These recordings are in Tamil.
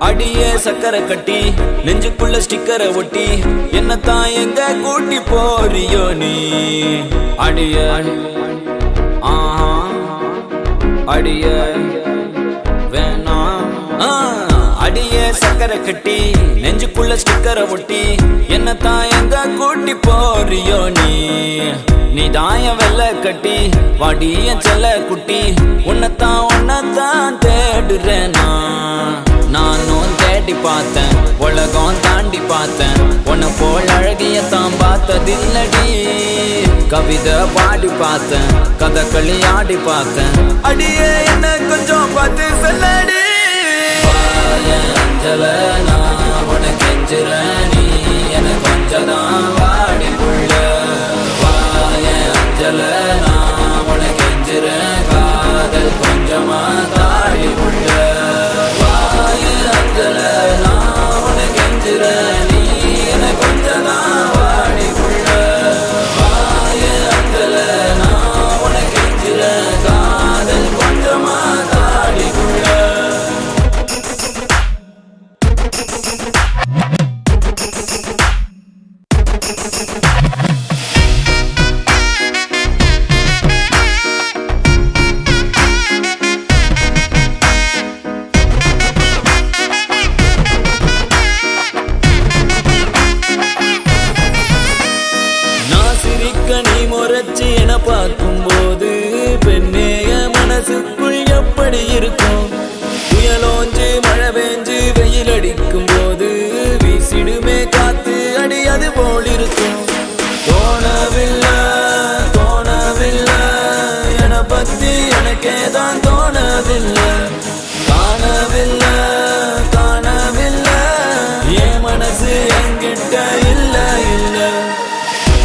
அடியே சக்கரை கட்டி நெஞ்சுக்குள்ள ஸ்டிக்கரை ஒட்டி என்னத்தான் எங்க கூட்டி போறியோ நீ? அடிய அடிய வேணாம் ஆ, சக்கரை கட்டி நெஞ்சுக்குள்ள ஸ்டிக்கரை ஒட்டி என்னத்தான் எங்க கூட்டி போறியோ நீ? நீ தாய வெள்ள கட்டி வாடிய செல்ல குட்டி உன்னத்தான் உன்னத்தான் தேடுறேன் நான். பார்த்தேன். உலகம் தாண்டி பார்த்தேன். உன்னை போல் அழகிய தான் பார்த்ததில்லடி. கவிதை பாடி பார்த்தேன். கதக்களி ஆடி பார்த்தேன். அடியே என்ன கொஞ்சம் பார்த்து சொல்லடி. அஞ்சல கேதான் தோணவில்லை. காணவில்லை காணவில்லை. என் மனசு என்கிட்ட இல்ல இல்ல.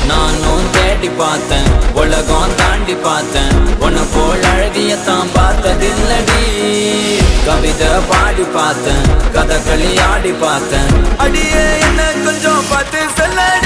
நானும் தேடி பார்த்தேன் உலகம் தாண்டி பார்த்தேன். உன்னை போல் அழகியத்தான் பார்த்ததில்லடி. கவிதை பாடி பார்த்தேன் கதகளி ஆடி பார்த்தேன். அடியே என்ன கொஞ்சம் பார்த்து செல்லடி.